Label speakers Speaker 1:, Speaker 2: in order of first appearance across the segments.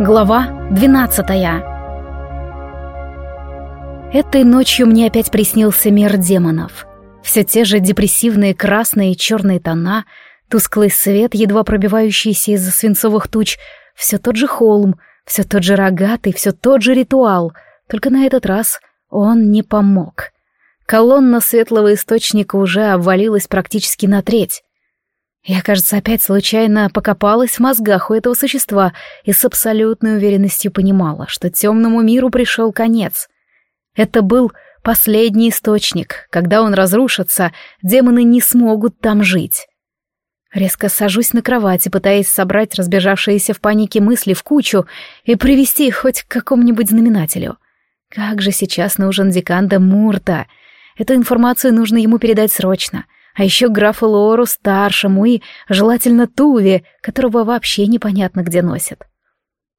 Speaker 1: Глава 12 Этой ночью мне опять приснился мир демонов. Все те же депрессивные красные и черные тона, тусклый свет, едва пробивающийся из-за свинцовых туч, все тот же холм, все тот же рогатый, все тот же ритуал, только на этот раз он не помог. Колонна светлого источника уже обвалилась практически на треть. Я, кажется, опять случайно покопалась в мозгах у этого существа и с абсолютной уверенностью понимала, что темному миру пришел конец. Это был последний источник. Когда он разрушится, демоны не смогут там жить. Резко сажусь на кровати, пытаясь собрать разбежавшиеся в панике мысли в кучу и привести их хоть к какому-нибудь знаменателю. Как же сейчас нужен декан де Мурта? Эту информацию нужно ему передать срочно — а еще графу Лору старшему и, желательно, Туве, которого вообще непонятно где носят.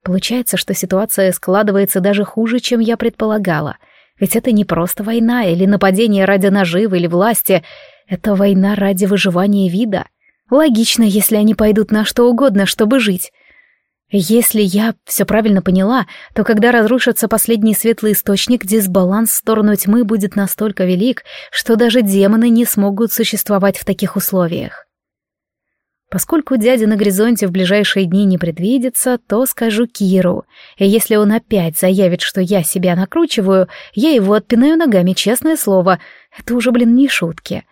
Speaker 1: Получается, что ситуация складывается даже хуже, чем я предполагала. Ведь это не просто война или нападение ради наживы или власти. Это война ради выживания вида. Логично, если они пойдут на что угодно, чтобы жить. Если я все правильно поняла, то когда разрушится последний светлый источник, дисбаланс в сторону тьмы будет настолько велик, что даже демоны не смогут существовать в таких условиях. Поскольку дядя на горизонте в ближайшие дни не предвидится, то скажу Киру, и если он опять заявит, что я себя накручиваю, я его отпинаю ногами, честное слово. Это уже, блин, не шутки.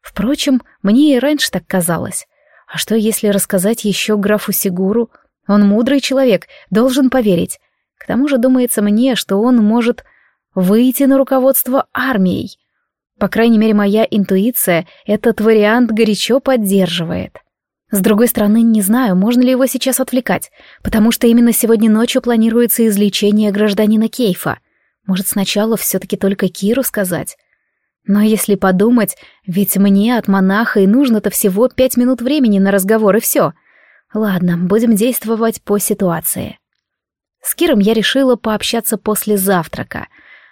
Speaker 1: Впрочем, мне и раньше так казалось. А что, если рассказать еще графу Сигуру — он мудрый человек, должен поверить. К тому же думается мне, что он может выйти на руководство армией. По крайней мере, моя интуиция этот вариант горячо поддерживает. С другой стороны, не знаю, можно ли его сейчас отвлекать, потому что именно сегодня ночью планируется излечение гражданина Кейфа. Может, сначала все-таки только Киру сказать? Но если подумать, ведь мне от монаха и нужно-то всего пять минут времени на разговор, и все. Ладно, будем действовать по ситуации. С Киром я решила пообщаться после завтрака.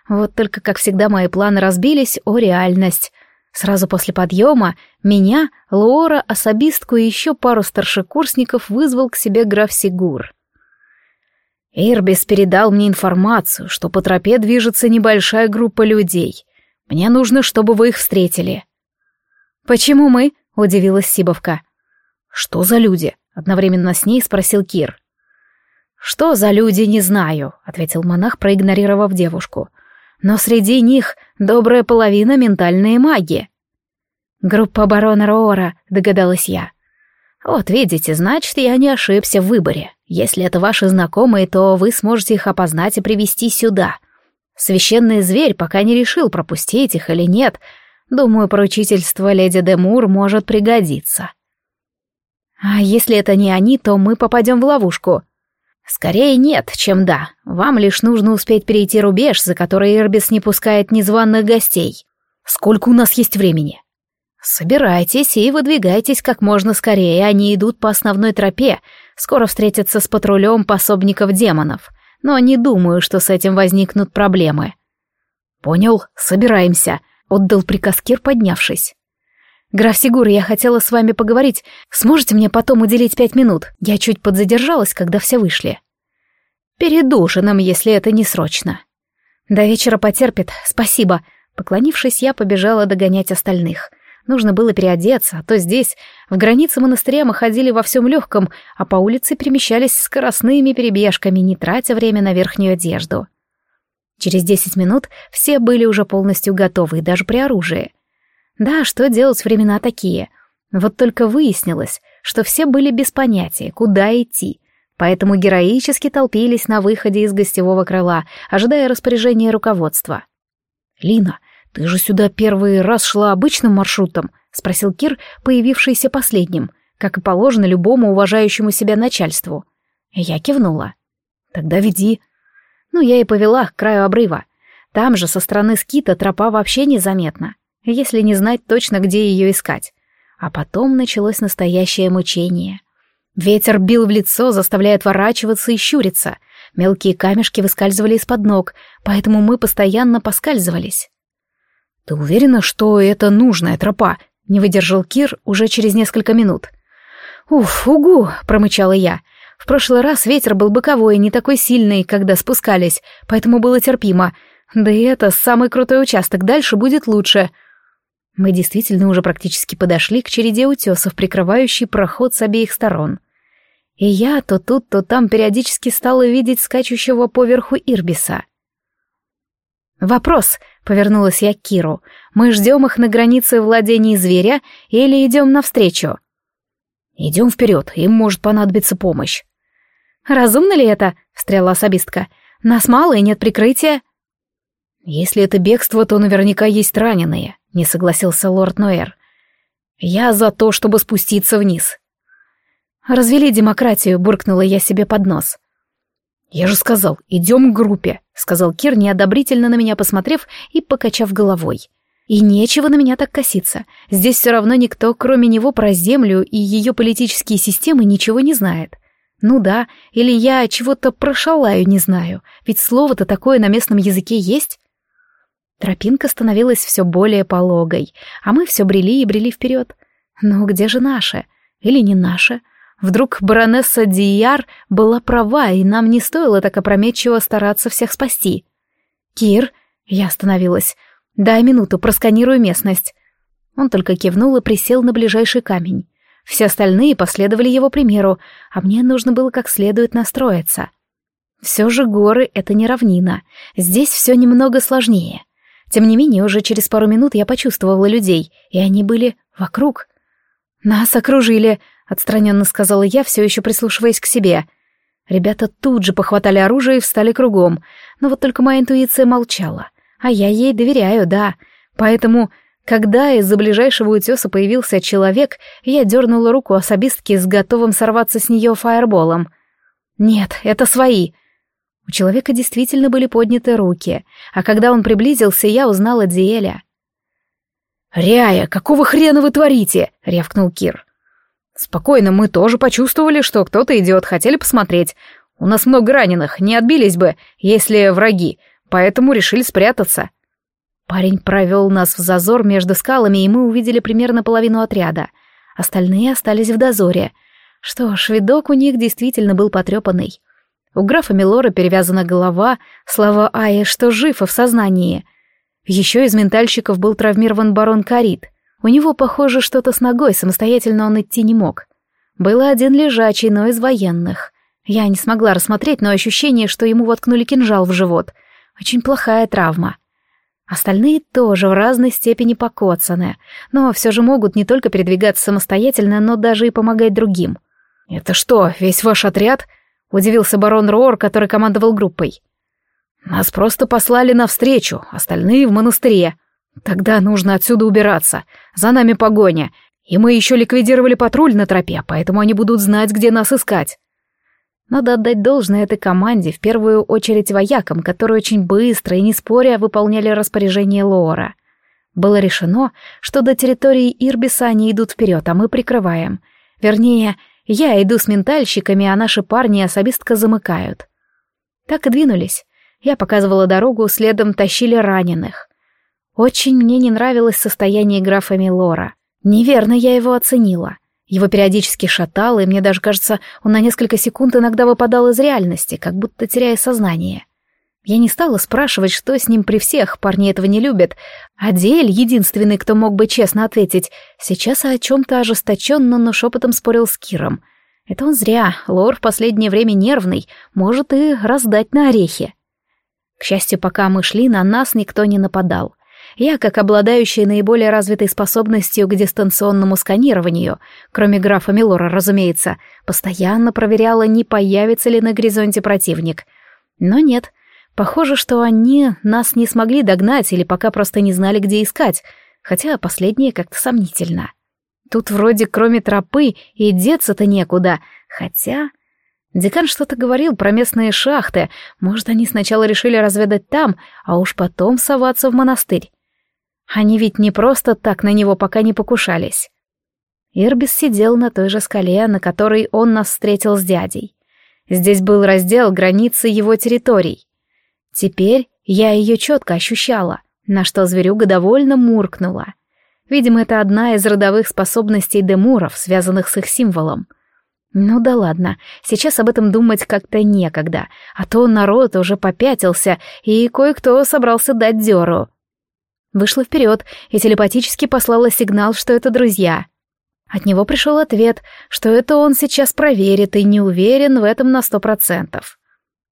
Speaker 1: Вот только, как всегда, мои планы разбились о реальность. Сразу после подъема меня, Лора, особистку и еще пару старшекурсников вызвал к себе граф Сигур. Ирбис передал мне информацию, что по тропе движется небольшая группа людей. Мне нужно, чтобы вы их встретили. «Почему мы?» — удивилась Сибовка. «Что за люди?» Одновременно с ней спросил Кир. «Что за люди, не знаю», — ответил монах, проигнорировав девушку. «Но среди них добрая половина ментальные маги». «Группа барона Роора», — догадалась я. «Вот видите, значит, я не ошибся в выборе. Если это ваши знакомые, то вы сможете их опознать и привести сюда. Священный зверь пока не решил, пропустить их или нет. Думаю, поручительство леди Демур может пригодиться». А если это не они, то мы попадем в ловушку. Скорее нет, чем да. Вам лишь нужно успеть перейти рубеж, за который Ирбис не пускает незваных гостей. Сколько у нас есть времени? Собирайтесь и выдвигайтесь как можно скорее. Они идут по основной тропе. Скоро встретятся с патрулем пособников демонов. Но не думаю, что с этим возникнут проблемы. Понял, собираемся, отдал приказ Кир, поднявшись. «Граф Сигур, я хотела с вами поговорить. Сможете мне потом уделить пять минут? Я чуть подзадержалась, когда все вышли». «Перед ужином, если это не срочно». «До вечера потерпит, спасибо». Поклонившись, я побежала догонять остальных. Нужно было переодеться, а то здесь, в границе монастыря, мы ходили во всем легком, а по улице перемещались скоростными перебежками, не тратя время на верхнюю одежду. Через десять минут все были уже полностью готовы, даже при оружии. Да, что делать времена такие? Вот только выяснилось, что все были без понятия, куда идти, поэтому героически толпились на выходе из гостевого крыла, ожидая распоряжения руководства. «Лина, ты же сюда первый раз шла обычным маршрутом?» — спросил Кир, появившийся последним, как и положено любому уважающему себя начальству. Я кивнула. «Тогда веди». Ну, я и повела к краю обрыва. Там же, со стороны скита, тропа вообще незаметна если не знать точно, где ее искать. А потом началось настоящее мучение. Ветер бил в лицо, заставляя отворачиваться и щуриться. Мелкие камешки выскальзывали из-под ног, поэтому мы постоянно поскальзывались. «Ты уверена, что это нужная тропа?» — не выдержал Кир уже через несколько минут. «Уф, угу!» — промычала я. В прошлый раз ветер был боковой, не такой сильный, когда спускались, поэтому было терпимо. Да и это самый крутой участок, дальше будет лучше. Мы действительно уже практически подошли к череде утесов, прикрывающей проход с обеих сторон. И я то тут, то там периодически стала видеть скачущего поверху Ирбиса. «Вопрос», — повернулась я к Киру, — «мы ждем их на границе владений зверя или идем навстречу?»
Speaker 2: «Идем вперед, им может понадобиться помощь».
Speaker 1: «Разумно ли это?» — встряла особистка. «Нас мало и нет прикрытия».
Speaker 2: «Если это бегство, то наверняка есть раненые», — не согласился лорд Ноэр. «Я за то, чтобы спуститься вниз».
Speaker 1: «Развели демократию», — буркнула я себе под нос.
Speaker 2: «Я же сказал, идем к группе», — сказал Кир, неодобрительно на меня посмотрев и покачав головой.
Speaker 1: И нечего на меня так коситься. Здесь все равно никто, кроме него, про Землю и ее политические системы ничего не знает. Ну да, или я чего-то прошалаю не знаю, ведь слово-то такое на местном языке есть. Тропинка становилась все более пологой, а мы все брели и брели вперед. Ну где же наша? Или не наша? Вдруг баронесса Дияр была права, и нам не стоило так опрометчиво стараться всех спасти. «Кир», — я остановилась, — «дай минуту, просканирую местность». Он только кивнул и присел на ближайший камень. Все остальные последовали его примеру, а мне нужно было как следует настроиться. Все же горы — это не равнина. Здесь все немного сложнее. Тем не менее, уже через пару минут я почувствовала людей, и они были вокруг. «Нас окружили», отстраненно сказала я, все еще прислушиваясь к себе. Ребята тут же похватали оружие и встали кругом, но вот только моя интуиция молчала. А я ей доверяю, да. Поэтому, когда из-за ближайшего утеса появился человек, я дернула руку особистки с готовым сорваться с нее фаерболом. Нет, это свои. У человека действительно были подняты руки, а когда он приблизился, я узнала Диэля.
Speaker 2: «Ряя, какого хрена вы творите?» — рявкнул Кир. Спокойно, мы тоже почувствовали, что кто-то идет, хотели посмотреть. У нас много раненых, не отбились бы, если враги, поэтому решили спрятаться.
Speaker 1: Парень провел нас в зазор между скалами, и мы увидели примерно половину отряда. Остальные остались в дозоре. Что ж, видок у них действительно был потрепанный. У графа Милора перевязана голова, слава Ае, что жив и в сознании. Еще из ментальщиков был травмирован барон Карит — у него, похоже, что-то с ногой, самостоятельно он идти не мог. Был один лежачий, но из военных. Я не смогла рассмотреть, но ощущение, что ему воткнули кинжал в живот. Очень плохая травма. Остальные тоже в разной степени покоцаны, но все же могут не только передвигаться самостоятельно, но даже и помогать другим.
Speaker 2: «Это что, весь ваш отряд?» — удивился барон Роор, который командовал группой. «Нас просто послали навстречу, остальные в монастыре», Тогда нужно отсюда убираться. За нами погоня. И мы еще ликвидировали патруль на тропе, поэтому они будут знать, где нас искать.
Speaker 1: Надо отдать должное этой команде, в первую очередь воякам, которые очень быстро и не споря выполняли распоряжение Лоора. Было решено, что до территории Ирбиса они идут вперед, а мы прикрываем. Вернее, я иду с ментальщиками, а наши парни особистка замыкают. Так и двинулись. Я показывала дорогу, следом тащили раненых. Очень мне не нравилось состояние графа Милора. Неверно я его оценила. Его периодически шатало, и мне даже кажется, он на несколько секунд иногда выпадал из реальности, как будто теряя сознание. Я не стала спрашивать, что с ним при всех, парни этого не любят. А Диэль, единственный, кто мог бы честно ответить, сейчас о чем-то ожесточенно, но шепотом спорил с Киром. Это он зря, Лор в последнее время нервный, может и раздать на орехи. К счастью, пока мы шли, на нас никто не нападал. Я, как обладающая наиболее развитой способностью к дистанционному сканированию, кроме графа Милора, разумеется, постоянно проверяла, не появится ли на горизонте противник. Но нет, похоже, что они нас не смогли догнать или пока просто не знали, где искать, хотя последнее как-то сомнительно. Тут вроде кроме тропы и деться-то некуда, хотя... Декан что-то говорил про местные шахты, может, они сначала решили разведать там, а уж потом соваться в монастырь. Они ведь не просто так на него пока не покушались. Ирбис сидел на той же скале, на которой он нас встретил с дядей. Здесь был раздел границы его территорий. Теперь я ее четко ощущала, на что зверюга довольно муркнула. Видимо, это одна из родовых способностей демуров, связанных с их символом. Ну да ладно, сейчас об этом думать как-то некогда, а то народ уже попятился, и кое-кто собрался дать дёру. Вышла вперед и телепатически послала сигнал, что это друзья. От него пришел ответ, что это он сейчас проверит и не уверен в этом на сто процентов.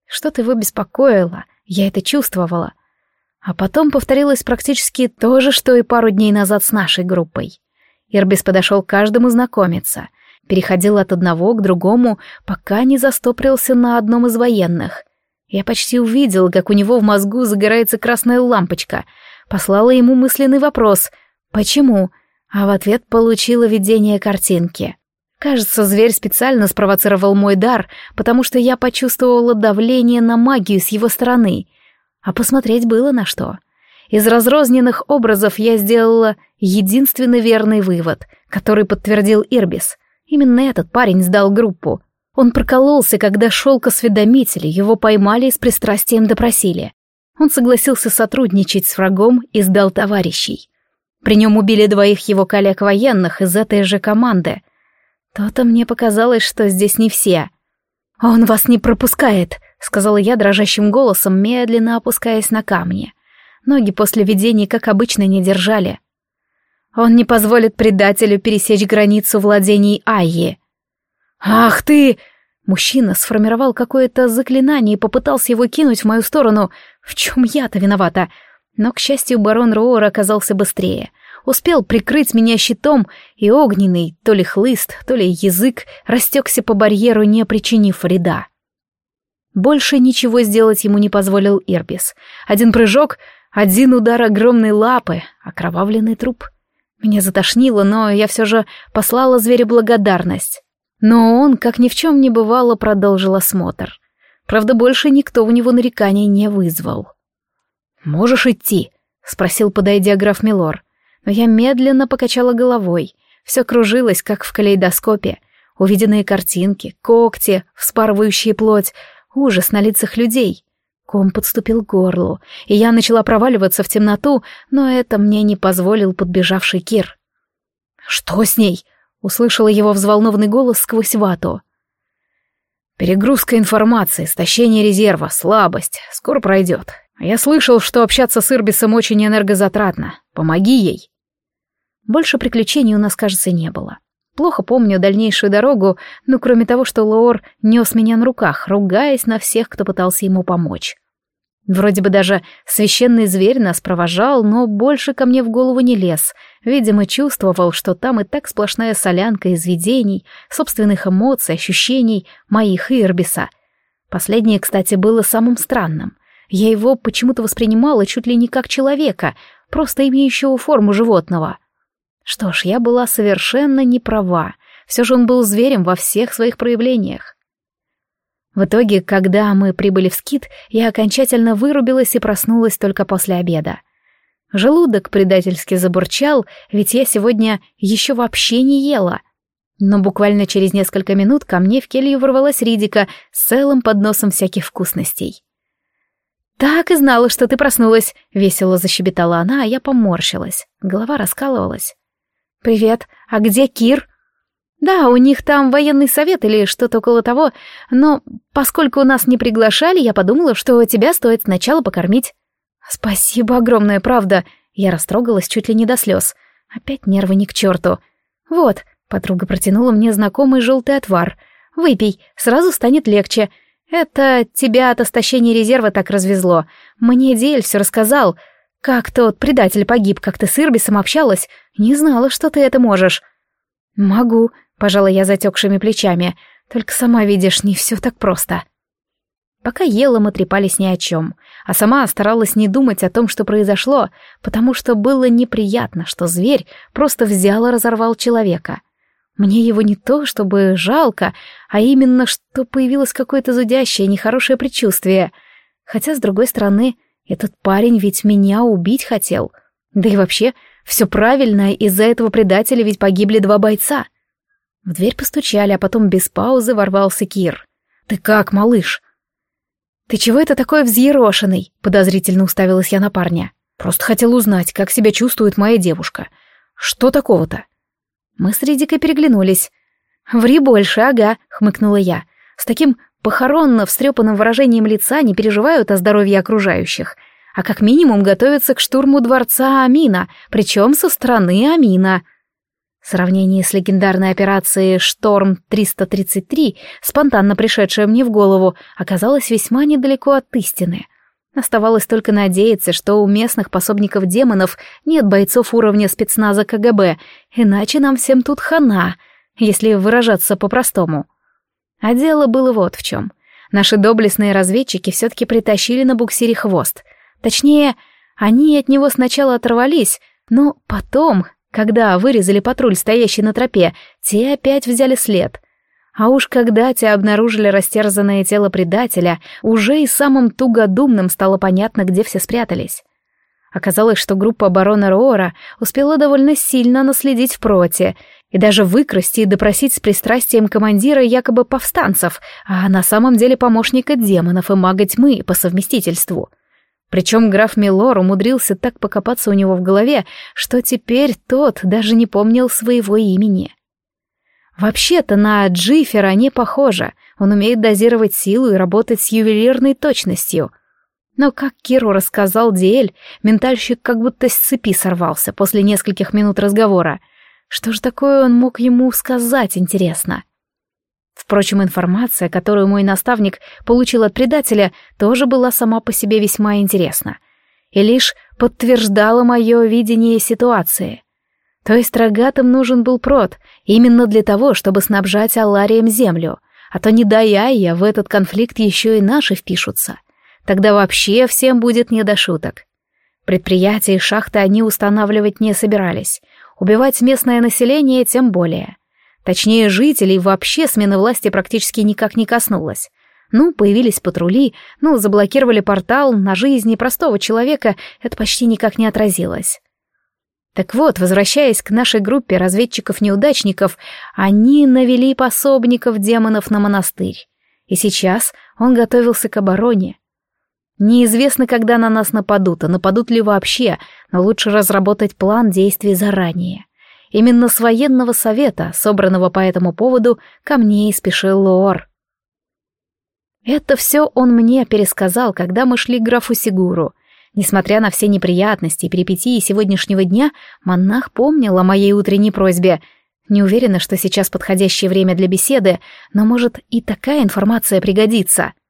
Speaker 1: Что-то его беспокоило, я это чувствовала. А потом повторилось практически то же, что и пару дней назад с нашей группой. Ирбис подошел к каждому знакомиться, переходил от одного к другому, пока не застопрился на одном из военных. Я почти увидел, как у него в мозгу загорается красная лампочка. Послала ему мысленный вопрос «Почему?», а в ответ получила видение картинки. Кажется, зверь специально спровоцировал мой дар, потому что я почувствовала давление на магию с его стороны. А посмотреть было на что. Из разрозненных образов я сделала единственный верный вывод, который подтвердил Ирбис. Именно этот парень сдал группу. Он прокололся, когда шел к осведомителю, его поймали и с пристрастием допросили. Он согласился сотрудничать с врагом и сдал товарищей. При нем убили двоих его коллег-военных из этой же команды. То-то мне показалось, что здесь не все. «Он вас не пропускает», — сказала я дрожащим голосом, медленно опускаясь на камни. Ноги после видений, как обычно, не держали. Он не позволит предателю пересечь границу владений Айи. «Ах ты!» Мужчина сформировал какое-то заклинание и попытался его кинуть в мою сторону. В чем я-то виновата? Но, к счастью, барон Роуэр оказался быстрее. Успел прикрыть меня щитом, и огненный, то ли хлыст, то ли язык, растекся по барьеру, не причинив вреда. Больше ничего сделать ему не позволил Ирбис. Один прыжок, один удар огромной лапы, окровавленный труп. Меня затошнило, но я все же послала зверю благодарность. Но он, как ни в чем не бывало, продолжил осмотр. Правда, больше никто у него нареканий не вызвал. «Можешь идти?» — спросил, подойдя граф Милор. Но я медленно покачала головой. Все кружилось, как в калейдоскопе. Увиденные картинки, когти, вспарывающие плоть, ужас на лицах людей. Ком подступил к горлу, и я начала проваливаться в темноту, но это мне не позволил подбежавший Кир. «Что с ней?» — услышала его взволнованный голос сквозь вату. «Перегрузка информации, истощение резерва, слабость. Скоро пройдет. Я слышал, что общаться с Ирбисом очень энергозатратно. Помоги ей». Больше приключений у нас, кажется, не было. Плохо помню дальнейшую дорогу, но кроме того, что Лоор нес меня на руках, ругаясь на всех, кто пытался ему помочь. Вроде бы даже священный зверь нас провожал, но больше ко мне в голову не лез. Видимо, чувствовал, что там и так сплошная солянка из видений, собственных эмоций, ощущений моих и Ирбиса. Последнее, кстати, было самым странным. Я его почему-то воспринимала чуть ли не как человека, просто имеющего форму животного. Что ж, я была совершенно не права. Все же он был зверем во всех своих проявлениях. В итоге, когда мы прибыли в скит, я окончательно вырубилась и проснулась только после обеда. Желудок предательски забурчал, ведь я сегодня еще вообще не ела. Но буквально через несколько минут ко мне в келью ворвалась Ридика с целым подносом всяких вкусностей. «Так и знала, что ты проснулась», — весело защебетала она, а я поморщилась. Голова раскалывалась. «Привет, а где Кир?» «Да, у них там военный совет или что-то около того, но поскольку нас не приглашали, я подумала, что тебя стоит сначала покормить». «Спасибо огромное, правда». Я растрогалась чуть ли не до слез. Опять нервы не к черту. «Вот», — подруга протянула мне знакомый желтый отвар. «Выпей, сразу станет легче. Это тебя от истощения резерва так развезло. Мне Диэль все рассказал. Как тот предатель погиб, как ты с Ирбисом общалась. Не знала, что ты это можешь. Могу, пожала я затекшими плечами. Только сама видишь, не все так просто. Пока ела, мы трепались ни о чем, а сама старалась не думать о том, что произошло, потому что было неприятно, что зверь просто взял и разорвал человека. Мне его не то, чтобы жалко, а именно, что появилось какое-то зудящее, нехорошее предчувствие. Хотя, с другой стороны, этот парень ведь меня убить хотел. Да и вообще, все правильно, из-за этого предателя ведь погибли два бойца. В дверь постучали, а потом без паузы ворвался Кир. «Ты как, малыш?» «Ты чего это такой взъерошенный?» — подозрительно уставилась я на парня. «Просто хотел узнать, как себя чувствует моя девушка. Что такого-то?» Мы с Ридикой переглянулись. «Ври больше, ага», — хмыкнула я. С таким похоронно встрепанным выражением лица не переживают о здоровье окружающих, а как минимум готовятся к штурму дворца Амина, причем со стороны Амина. Сравнение с легендарной операцией «Шторм-333», спонтанно пришедшее мне в голову, оказалось весьма недалеко от истины. Оставалось только надеяться, что у местных пособников демонов нет бойцов уровня спецназа КГБ, иначе нам всем тут хана, если выражаться по-простому. А дело было вот в чем. Наши доблестные разведчики все-таки притащили на буксире хвост. Точнее, они от него сначала оторвались, но потом, когда вырезали патруль, стоящий на тропе, те опять взяли след. А уж когда те обнаружили растерзанное тело предателя, уже и самым тугодумным стало понятно, где все спрятались. Оказалось, что группа барона Роора успела довольно сильно наследить в проте и даже выкрасть и допросить с пристрастием командира якобы повстанцев, а на самом деле помощника демонов и мага тьмы по совместительству. Причем граф Милор умудрился так покопаться у него в голове, что теперь тот даже не помнил своего имени. Вообще-то на Джифера не похоже, он умеет дозировать силу и работать с ювелирной точностью. Но, как Киру рассказал Диэль, ментальщик как будто с цепи сорвался после нескольких минут разговора. Что же такое он мог ему сказать, интересно? Впрочем, информация, которую мой наставник получил от предателя, тоже была сама по себе весьма интересна. И лишь подтверждала мое видение ситуации. То есть рогатым нужен был прот, именно для того, чтобы снабжать Алларием землю, а то не дай я в этот конфликт еще и наши впишутся. Тогда вообще всем будет не до шуток. Предприятия и шахты они устанавливать не собирались, убивать местное население тем более. Точнее, жителей вообще смена власти практически никак не коснулась. Ну, появились патрули, ну, заблокировали портал, на жизни простого человека это почти никак не отразилось. Так вот, возвращаясь к нашей группе разведчиков-неудачников, они навели пособников демонов на монастырь. И сейчас он готовился к обороне. Неизвестно, когда на нас нападут, а нападут ли вообще, но лучше разработать план действий заранее. Именно с военного совета, собранного по этому поводу, ко мне и спешил Лор. Это все он мне пересказал, когда мы шли к графу Сигуру. Несмотря на все неприятности и перипетии сегодняшнего дня, монах помнил о моей утренней просьбе. Не уверена, что сейчас подходящее время для беседы, но, может, и такая информация пригодится. —